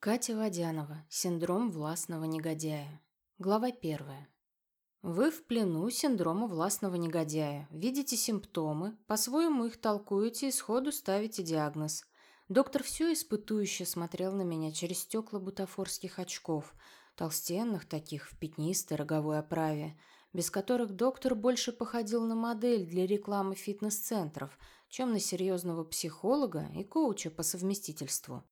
Катя Водянова. Синдром властного негодяя. Глава первая. Вы в плену синдрома властного негодяя. Видите симптомы, по-своему их толкуете и сходу ставите диагноз. Доктор все испытующе смотрел на меня через стекла бутафорских очков, толстенных таких в пятнистой роговой оправе, без которых доктор больше походил на модель для рекламы фитнес-центров, чем на серьезного психолога и коуча по совместительству.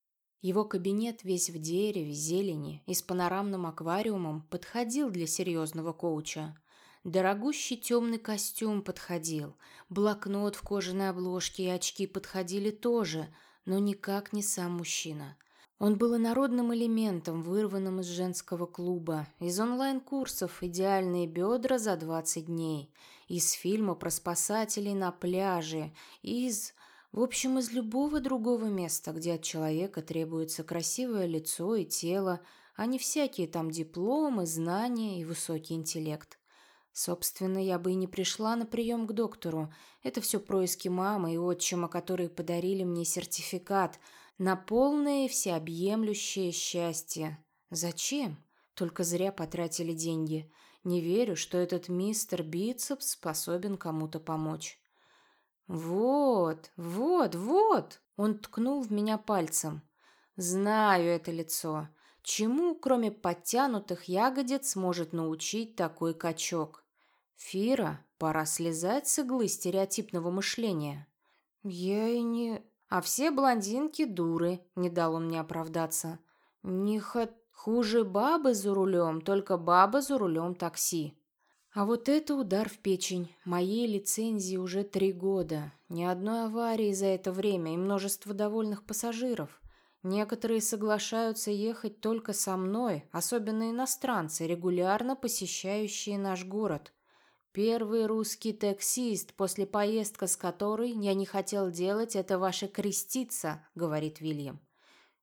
Его кабинет весь в дереве, зелени и с панорамным аквариумом подходил для серьезного коуча. Дорогущий темный костюм подходил, блокнот в кожаной обложке и очки подходили тоже, но никак не сам мужчина. Он был инородным элементом, вырванным из женского клуба, из онлайн-курсов «Идеальные бедра за 20 дней», из фильма про спасателей на пляже, из в общем, из любого другого места, где от человека требуется красивое лицо и тело, а не всякие там дипломы, знания и высокий интеллект. Собственно, я бы и не пришла на прием к доктору. Это все происки мамы и отчима, которые подарили мне сертификат на полное всеобъемлющее счастье. Зачем? Только зря потратили деньги. Не верю, что этот мистер Бицепс способен кому-то помочь. «Вот, вот, вот!» Он ткнул в меня пальцем. «Знаю это лицо. Чему, кроме подтянутых ягодиц, может научить такой качок? Фира, пора слезать с иглы стереотипного мышления». «Я и не...» «А все блондинки дуры», — не дал он мне оправдаться. «Не хот... Хуже бабы за рулем, только баба за рулем такси». А вот это удар в печень. Моей лицензии уже три года. Ни одной аварии за это время и множество довольных пассажиров. Некоторые соглашаются ехать только со мной, особенно иностранцы, регулярно посещающие наш город. Первый русский таксист, после поездки с которой я не хотел делать, это ваша крестица, говорит Вильям.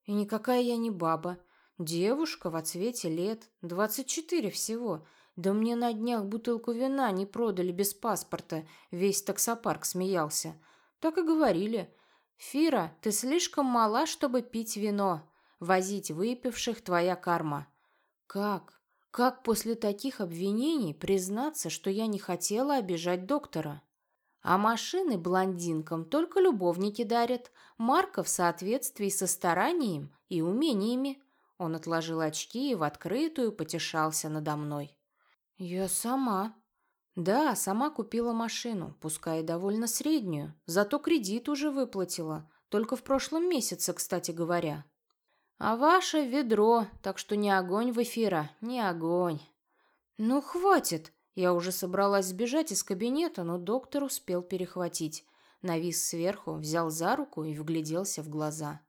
И никакая я не баба. Девушка в отсвете лет, двадцать четыре всего – да мне на днях бутылку вина не продали без паспорта, весь таксопарк смеялся. Так и говорили. Фира, ты слишком мала, чтобы пить вино. Возить выпивших твоя карма. Как? Как после таких обвинений признаться, что я не хотела обижать доктора? А машины блондинкам только любовники дарят. Марка в соответствии со старанием и умениями. Он отложил очки и в открытую потешался надо мной. «Я сама». «Да, сама купила машину, пускай довольно среднюю, зато кредит уже выплатила, только в прошлом месяце, кстати говоря». «А ваше ведро, так что не огонь в эфира, не огонь». «Ну, хватит!» Я уже собралась сбежать из кабинета, но доктор успел перехватить. Навис сверху, взял за руку и вгляделся в глаза.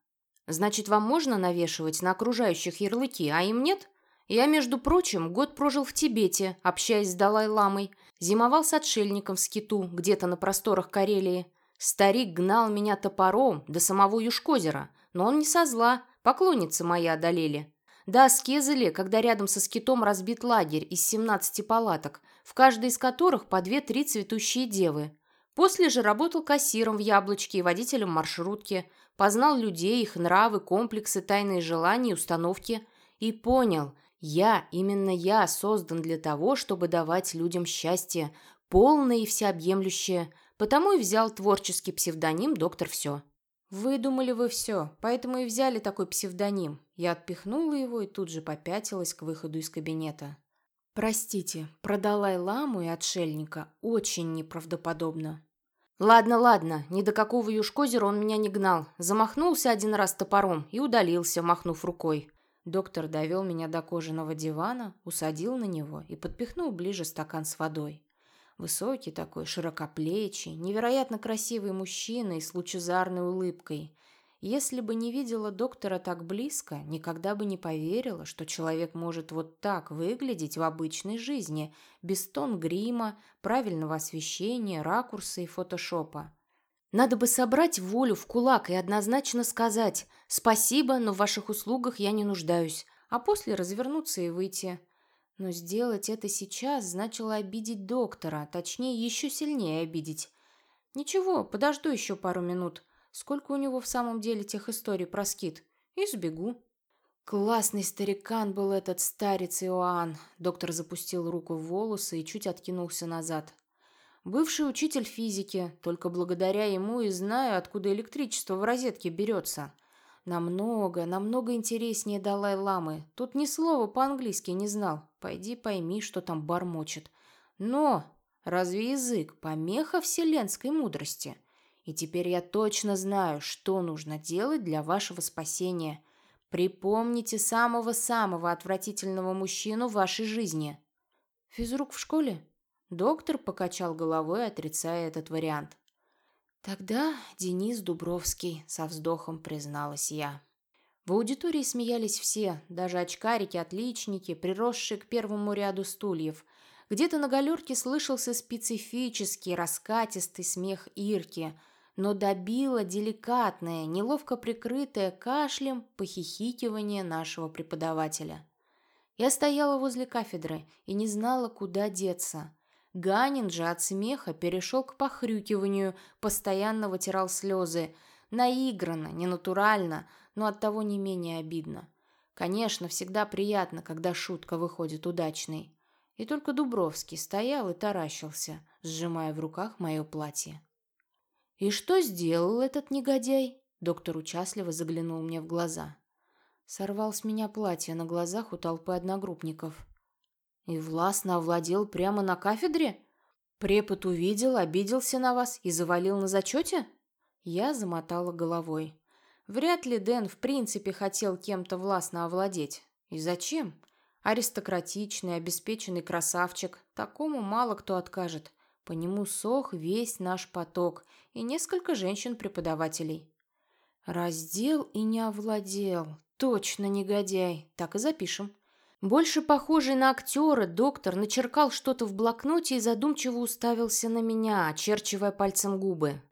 «Значит, вам можно навешивать на окружающих ярлыки, а им нет?» Я, между прочим, год прожил в Тибете, общаясь с Далай-ламой. Зимовал с отшельником в скиту, где-то на просторах Карелии. Старик гнал меня топором до самого Юшкозера, но он не со зла, поклонницы мои одолели. Да, скезали, когда рядом со скитом разбит лагерь из 17 палаток, в каждой из которых по две-три цветущие девы. После же работал кассиром в «Яблочке» и водителем маршрутки, познал людей, их нравы, комплексы, тайные желания и установки. И понял, я, именно я создан для того, чтобы давать людям счастье, полное и всеобъемлющее, потому и взял творческий псевдоним «Доктор Все». «Выдумали вы все, поэтому и взяли такой псевдоним». Я отпихнула его и тут же попятилась к выходу из кабинета. «Простите, про Далай-ламу и отшельника очень неправдоподобно». «Ладно, ладно, ни до какого юшкозера он меня не гнал. Замахнулся один раз топором и удалился, махнув рукой. Доктор довел меня до кожаного дивана, усадил на него и подпихнул ближе стакан с водой. Высокий такой, широкоплечий, невероятно красивый мужчина и с лучезарной улыбкой. Если бы не видела доктора так близко, никогда бы не поверила, что человек может вот так выглядеть в обычной жизни, без тон грима, правильного освещения, ракурса и фотошопа. Надо бы собрать волю в кулак и однозначно сказать «Спасибо, но в ваших услугах я не нуждаюсь», а после развернуться и выйти. Но сделать это сейчас значило обидеть доктора, точнее, еще сильнее обидеть. Ничего, подожду еще пару минут. Сколько у него в самом деле тех историй про скит? И сбегу. Классный старикан был этот старец Иоанн. Доктор запустил руку в волосы и чуть откинулся назад. Бывший учитель физики, только благодаря ему и знаю, откуда электричество в розетке берется. Намного, намного интереснее Далай-ламы. Тут ни слова по-английски не знал. Пойди пойми, что там бормочет. Но разве язык помеха вселенской мудрости? И теперь я точно знаю, что нужно делать для вашего спасения – Припомните самого-самого отвратительного мужчину в вашей жизни. Физрук в школе? Доктор покачал головой, отрицая этот вариант. Тогда Денис Дубровский, со вздохом призналась я. В аудитории смеялись все, даже очкарики-отличники, приросшие к первому ряду стульев. Где-то на галерке слышался специфический, раскатистый смех Ирки – но добило деликатное, неловко прикрытое кашлем похихикивание нашего преподавателя. Я стояла возле кафедры и не знала, куда деться. Ганин же от смеха перешел к похрюкиванию, постоянно вытирал слезы. Наигранно, ненатурально, но оттого не менее обидно. Конечно, всегда приятно, когда шутка выходит удачной. И только Дубровский стоял и таращился, сжимая в руках мое платье. «И что сделал этот негодяй?» Доктор участливо заглянул мне в глаза. Сорвал с меня платье на глазах у толпы одногруппников. «И властно овладел прямо на кафедре? Препод увидел, обиделся на вас и завалил на зачете?» Я замотала головой. Вряд ли Дэн в принципе хотел кем-то властно овладеть. И зачем? Аристократичный, обеспеченный красавчик. Такому мало кто откажет. По нему сох весь наш поток и несколько женщин-преподавателей. Раздел и не овладел. Точно негодяй. Так и запишем. Больше похожий на актера, доктор начеркал что-то в блокноте и задумчиво уставился на меня, очерчивая пальцем губы.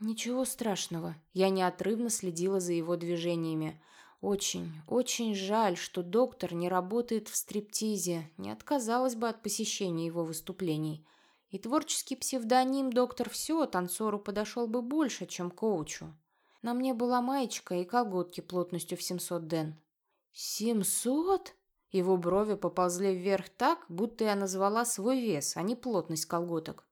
Ничего страшного. Я неотрывно следила за его движениями. Очень, очень жаль, что доктор не работает в стриптизе. Не отказалась бы от посещения его выступлений. И творческий псевдоним «Доктор Все» танцору подошел бы больше, чем коучу. На мне была маечка и колготки плотностью в 700 ден. «Семьсот?» Его брови поползли вверх так, будто я назвала свой вес, а не плотность колготок.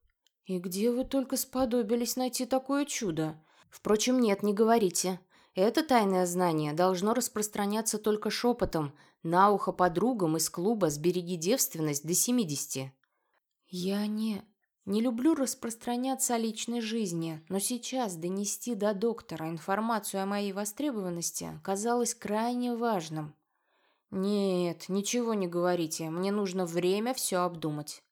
«И где вы только сподобились найти такое чудо?» «Впрочем, нет, не говорите. Это тайное знание должно распространяться только шепотом, на ухо подругам из клуба «Сбереги девственность» до семидесяти». «Я не... не люблю распространяться о личной жизни, но сейчас донести до доктора информацию о моей востребованности казалось крайне важным». «Нет, ничего не говорите, мне нужно время все обдумать».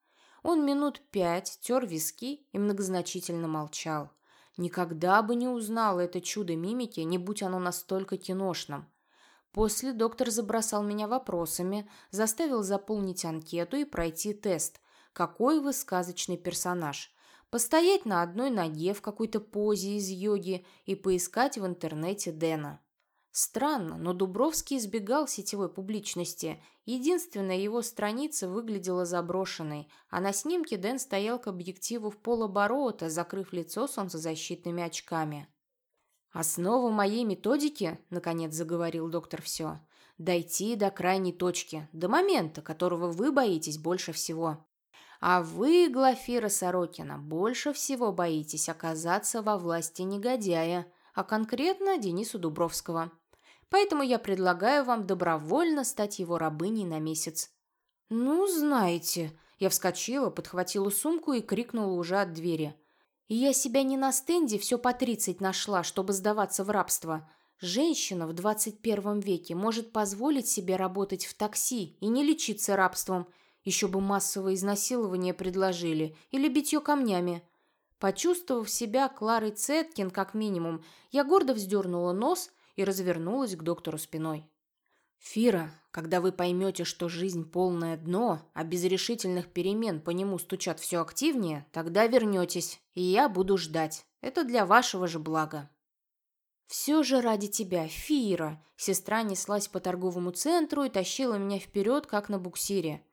Он минут пять тер виски и многозначительно молчал. Никогда бы не узнал это чудо мимики, не будь оно настолько киношным. После доктор забросал меня вопросами, заставил заполнить анкету и пройти тест, какой вы сказочный персонаж. Постоять на одной ноге в какой-то позе из йоги и поискать в интернете Дэна. Странно, но Дубровский избегал сетевой публичности. Единственная его страница выглядела заброшенной, а на снимке Дэн стоял к объективу в полоборота, закрыв лицо солнцезащитными очками. «Основа моей методики, — наконец заговорил доктор все, — дойти до крайней точки, до момента, которого вы боитесь больше всего. А вы, Глафира Сорокина, больше всего боитесь оказаться во власти негодяя, а конкретно Денису Дубровского. Поэтому я предлагаю вам добровольно стать его рабыней на месяц». «Ну, знаете...» Я вскочила, подхватила сумку и крикнула уже от двери. «Я себя не на стенде все по тридцать нашла, чтобы сдаваться в рабство. Женщина в двадцать первом веке может позволить себе работать в такси и не лечиться рабством, еще бы массовое изнасилование предложили или битье камнями. Почувствовав себя Кларой Цеткин как минимум, я гордо вздернула нос и развернулась к доктору спиной. «Фира, когда вы поймете, что жизнь полное дно, а без решительных перемен по нему стучат все активнее, тогда вернетесь, и я буду ждать. Это для вашего же блага». «Все же ради тебя, Фира!» Сестра неслась по торговому центру и тащила меня вперед, как на буксире.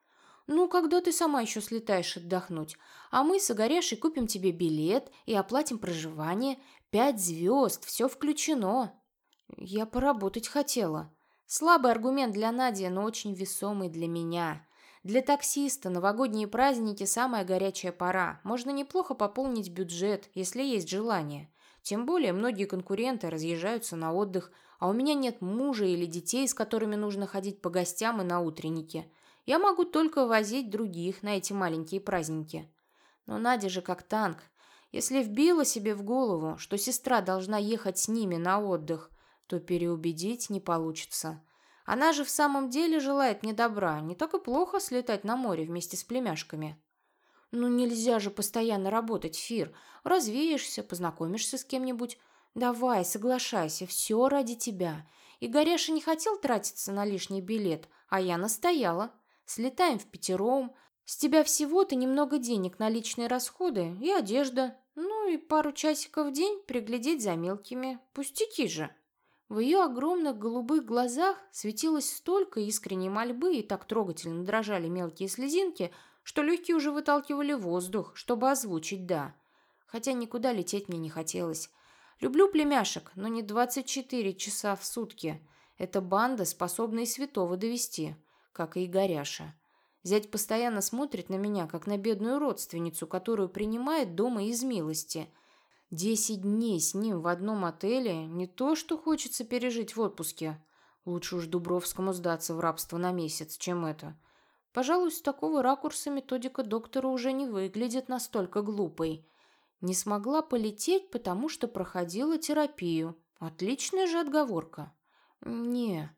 «Ну, когда ты сама еще слетаешь отдохнуть? А мы с Огарешей купим тебе билет и оплатим проживание. Пять звезд, все включено». «Я поработать хотела». Слабый аргумент для Нади, но очень весомый для меня. Для таксиста новогодние праздники – самая горячая пора. Можно неплохо пополнить бюджет, если есть желание. Тем более многие конкуренты разъезжаются на отдых, а у меня нет мужа или детей, с которыми нужно ходить по гостям и на утренники. Я могу только возить других на эти маленькие праздники. Но Надя же как танк. Если вбила себе в голову, что сестра должна ехать с ними на отдых, то переубедить не получится. Она же в самом деле желает мне добра, не так и плохо слетать на море вместе с племяшками. Ну нельзя же постоянно работать, Фир. Развеешься, познакомишься с кем-нибудь. Давай, соглашайся, все ради тебя. И Горяша не хотел тратиться на лишний билет, а я настояла. Слетаем в пятером. С тебя всего-то немного денег на личные расходы и одежда. Ну и пару часиков в день приглядеть за мелкими. Пустяки же. В ее огромных голубых глазах светилось столько искренней мольбы и так трогательно дрожали мелкие слезинки, что легкие уже выталкивали воздух, чтобы озвучить «да». Хотя никуда лететь мне не хотелось. Люблю племяшек, но не 24 часа в сутки. Эта банда способна и святого довести, как и Игоряша. Зять постоянно смотрит на меня, как на бедную родственницу, которую принимает дома из милости – Десять дней с ним в одном отеле не то, что хочется пережить в отпуске. Лучше уж Дубровскому сдаться в рабство на месяц, чем это. Пожалуй, с такого ракурса методика доктора уже не выглядит настолько глупой. Не смогла полететь, потому что проходила терапию. Отличная же отговорка. Не,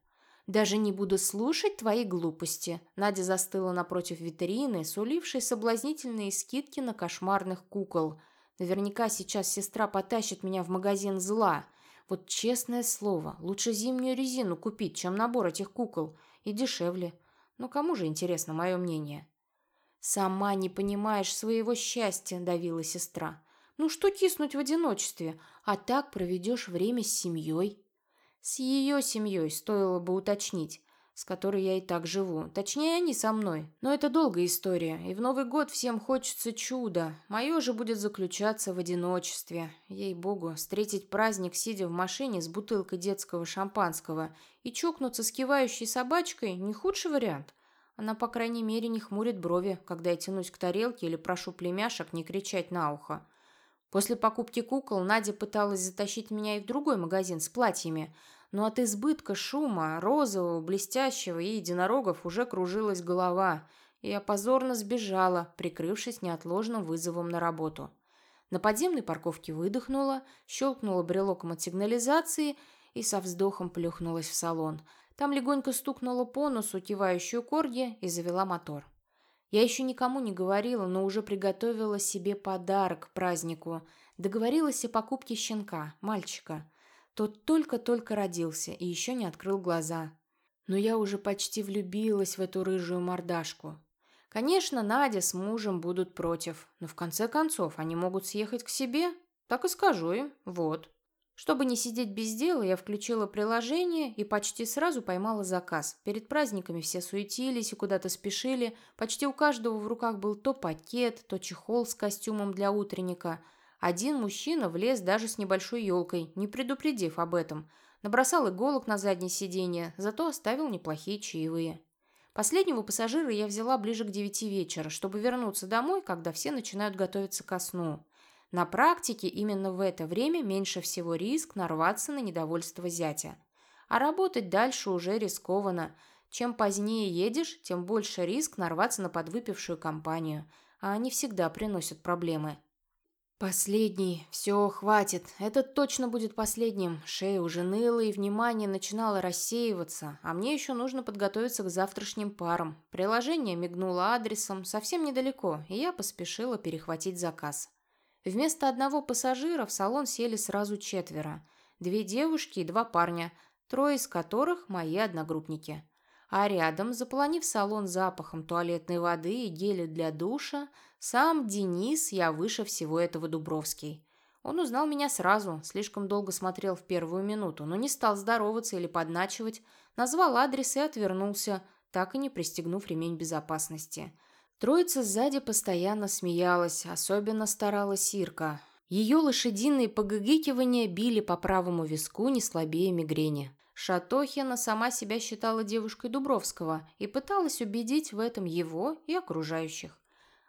даже не буду слушать твои глупости. Надя застыла напротив витрины, сулившей соблазнительные скидки на кошмарных кукол – Наверняка сейчас сестра потащит меня в магазин зла. Вот честное слово, лучше зимнюю резину купить, чем набор этих кукол. И дешевле. Но кому же интересно мое мнение? «Сама не понимаешь своего счастья», — давила сестра. «Ну что киснуть в одиночестве? А так проведешь время с семьей». С ее семьей стоило бы уточнить с которой я и так живу. Точнее, они со мной. Но это долгая история, и в Новый год всем хочется чуда. Мое же будет заключаться в одиночестве. Ей-богу, встретить праздник, сидя в машине с бутылкой детского шампанского и чокнуться с кивающей собачкой – не худший вариант. Она, по крайней мере, не хмурит брови, когда я тянусь к тарелке или прошу племяшек не кричать на ухо. После покупки кукол Надя пыталась затащить меня и в другой магазин с платьями – но от избытка шума, розового, блестящего и единорогов уже кружилась голова, и я позорно сбежала, прикрывшись неотложным вызовом на работу. На подземной парковке выдохнула, щелкнула брелоком от сигнализации и со вздохом плюхнулась в салон. Там легонько стукнула по носу кивающую корги и завела мотор. Я еще никому не говорила, но уже приготовила себе подарок к празднику. Договорилась о покупке щенка, мальчика. Тот только-только родился и еще не открыл глаза. Но я уже почти влюбилась в эту рыжую мордашку. Конечно, Надя с мужем будут против, но в конце концов они могут съехать к себе. Так и скажу им. Вот. Чтобы не сидеть без дела, я включила приложение и почти сразу поймала заказ. Перед праздниками все суетились и куда-то спешили. Почти у каждого в руках был то пакет, то чехол с костюмом для утренника – один мужчина влез даже с небольшой елкой, не предупредив об этом. Набросал иголок на заднее сиденье, зато оставил неплохие чаевые. Последнего пассажира я взяла ближе к девяти вечера, чтобы вернуться домой, когда все начинают готовиться ко сну. На практике именно в это время меньше всего риск нарваться на недовольство зятя. А работать дальше уже рискованно. Чем позднее едешь, тем больше риск нарваться на подвыпившую компанию. А они всегда приносят проблемы. Последний. Все, хватит. Этот точно будет последним. Шея уже ныла, и внимание начинало рассеиваться. А мне еще нужно подготовиться к завтрашним парам. Приложение мигнуло адресом совсем недалеко, и я поспешила перехватить заказ. Вместо одного пассажира в салон сели сразу четверо. Две девушки и два парня, трое из которых мои одногруппники а рядом, заполонив салон запахом туалетной воды и геля для душа, сам Денис, я выше всего этого Дубровский. Он узнал меня сразу, слишком долго смотрел в первую минуту, но не стал здороваться или подначивать, назвал адрес и отвернулся, так и не пристегнув ремень безопасности. Троица сзади постоянно смеялась, особенно старалась Ирка. Ее лошадиные погыгикивания били по правому виску не слабее мигрени. Шатохина сама себя считала девушкой Дубровского и пыталась убедить в этом его и окружающих.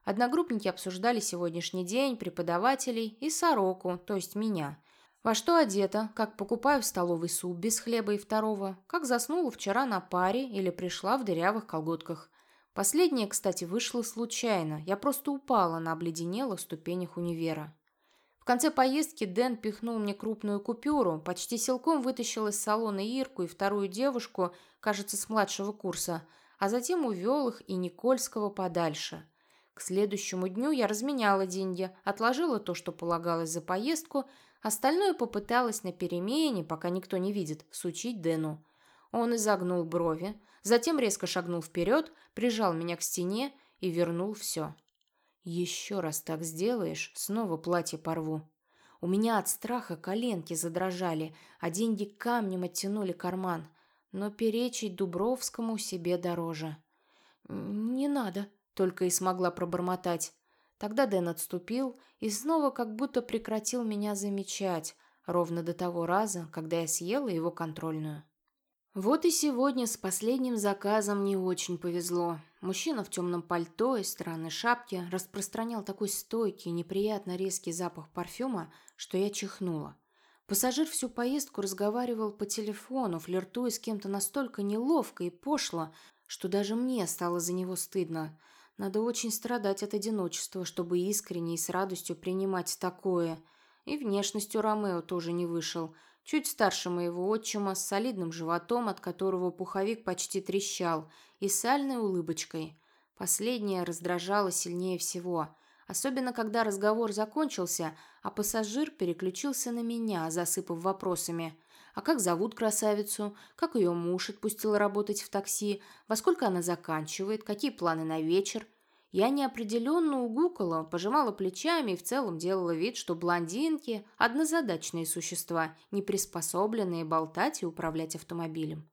Одногруппники обсуждали сегодняшний день, преподавателей и сороку, то есть меня. Во что одета, как покупаю в столовый суп без хлеба и второго, как заснула вчера на паре или пришла в дырявых колготках. Последнее, кстати, вышло случайно. Я просто упала на обледенелых ступенях универа. В конце поездки Дэн пихнул мне крупную купюру, почти силком вытащил из салона Ирку и вторую девушку, кажется, с младшего курса, а затем увел их и Никольского подальше. К следующему дню я разменяла деньги, отложила то, что полагалось за поездку, остальное попыталась на перемене, пока никто не видит, сучить Дэну. Он изогнул брови, затем резко шагнул вперед, прижал меня к стене и вернул все. Еще раз так сделаешь, снова платье порву. У меня от страха коленки задрожали, а деньги камнем оттянули карман. Но перечить Дубровскому себе дороже. «Не надо», — только и смогла пробормотать. Тогда Дэн отступил и снова как будто прекратил меня замечать, ровно до того раза, когда я съела его контрольную. Вот и сегодня с последним заказом не очень повезло. Мужчина в темном пальто и странной шапке распространял такой стойкий, неприятно резкий запах парфюма, что я чихнула. Пассажир всю поездку разговаривал по телефону, флиртуя с кем-то настолько неловко и пошло, что даже мне стало за него стыдно. Надо очень страдать от одиночества, чтобы искренне и с радостью принимать такое. И внешностью Ромео тоже не вышел – чуть старше моего отчима, с солидным животом, от которого пуховик почти трещал, и сальной улыбочкой. Последняя раздражала сильнее всего, особенно когда разговор закончился, а пассажир переключился на меня, засыпав вопросами. А как зовут красавицу? Как ее муж отпустил работать в такси? Во сколько она заканчивает? Какие планы на вечер? Я неопределенно угукала, пожимала плечами и в целом делала вид, что блондинки – однозадачные существа, не приспособленные болтать и управлять автомобилем.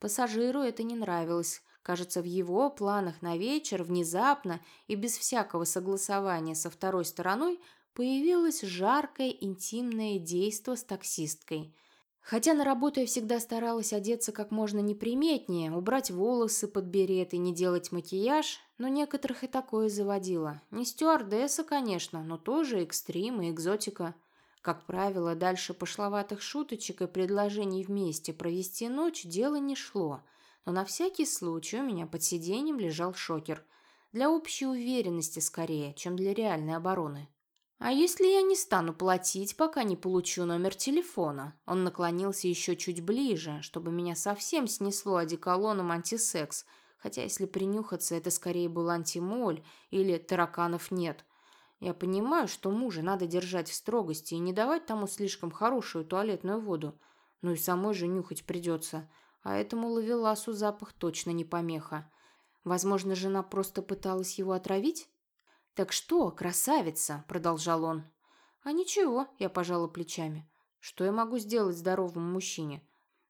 Пассажиру это не нравилось. Кажется, в его планах на вечер внезапно и без всякого согласования со второй стороной появилось жаркое интимное действо с таксисткой – Хотя на работу я всегда старалась одеться как можно неприметнее, убрать волосы под берет и не делать макияж, но некоторых и такое заводило. Не стюардесса, конечно, но тоже экстрим и экзотика. Как правило, дальше пошловатых шуточек и предложений вместе провести ночь дело не шло. Но на всякий случай у меня под сиденьем лежал шокер. Для общей уверенности скорее, чем для реальной обороны. «А если я не стану платить, пока не получу номер телефона?» Он наклонился еще чуть ближе, чтобы меня совсем снесло одеколоном антисекс, хотя если принюхаться, это скорее был антимоль или тараканов нет. Я понимаю, что мужа надо держать в строгости и не давать тому слишком хорошую туалетную воду. Ну и самой же нюхать придется. А этому ловеласу запах точно не помеха. Возможно, жена просто пыталась его отравить? «Так что, красавица?» – продолжал он. «А ничего», – я пожала плечами. «Что я могу сделать здоровому мужчине?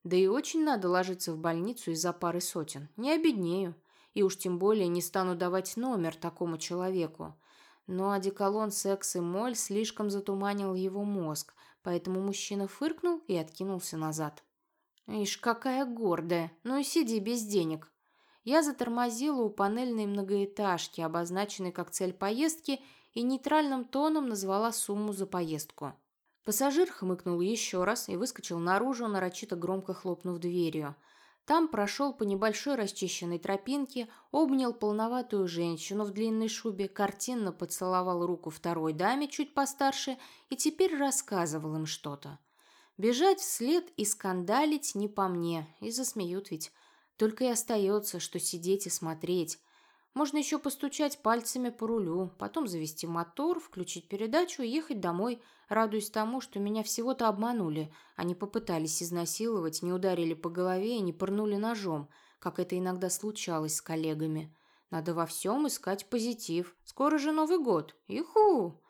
Да и очень надо ложиться в больницу из-за пары сотен. Не обеднею. И уж тем более не стану давать номер такому человеку. Но одеколон, секс и моль слишком затуманил его мозг, поэтому мужчина фыркнул и откинулся назад. «Ишь, какая гордая! Ну и сиди без денег!» Я затормозила у панельной многоэтажки, обозначенной как цель поездки, и нейтральным тоном назвала сумму за поездку. Пассажир хмыкнул еще раз и выскочил наружу, нарочито громко хлопнув дверью. Там прошел по небольшой расчищенной тропинке, обнял полноватую женщину в длинной шубе, картинно поцеловал руку второй даме, чуть постарше, и теперь рассказывал им что-то. Бежать вслед и скандалить не по мне, и засмеют ведь. Только и остается, что сидеть и смотреть. Можно еще постучать пальцами по рулю, потом завести мотор, включить передачу и ехать домой, радуясь тому, что меня всего-то обманули, а не попытались изнасиловать, не ударили по голове и не пырнули ножом, как это иногда случалось с коллегами. Надо во всем искать позитив. Скоро же Новый год. Иху!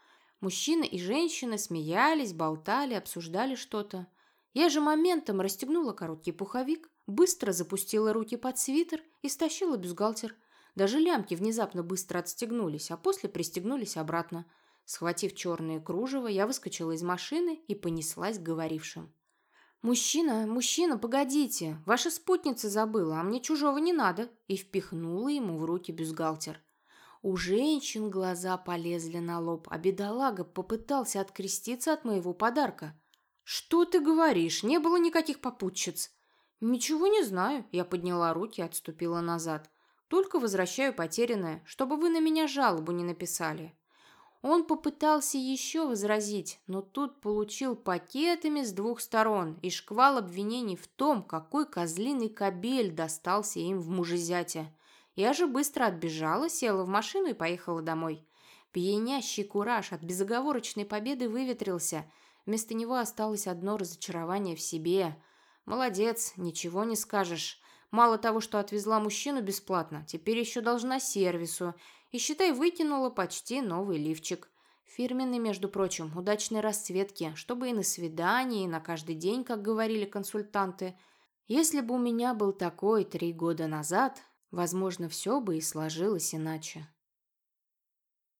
Мужчины и женщины смеялись, болтали, обсуждали что-то. Я же моментом расстегнула короткий пуховик, быстро запустила руки под свитер и стащила бюстгальтер. Даже лямки внезапно быстро отстегнулись, а после пристегнулись обратно. Схватив черные кружево, я выскочила из машины и понеслась к говорившим. «Мужчина, мужчина, погодите, ваша спутница забыла, а мне чужого не надо», и впихнула ему в руки бюстгальтер. У женщин глаза полезли на лоб, а бедолага попытался откреститься от моего подарка. «Что ты говоришь? Не было никаких попутчиц». «Ничего не знаю», — я подняла руки и отступила назад. «Только возвращаю потерянное, чтобы вы на меня жалобу не написали». Он попытался еще возразить, но тут получил пакетами с двух сторон и шквал обвинений в том, какой козлиный кобель достался им в мужезяте. Я же быстро отбежала, села в машину и поехала домой. Пьянящий кураж от безоговорочной победы выветрился. Вместо него осталось одно разочарование в себе. Молодец, ничего не скажешь. Мало того, что отвезла мужчину бесплатно, теперь еще должна сервису. И, считай, выкинула почти новый лифчик. Фирменный, между прочим, удачной расцветки, чтобы и на свидание, и на каждый день, как говорили консультанты. Если бы у меня был такой три года назад, Возможно, все бы и сложилось иначе.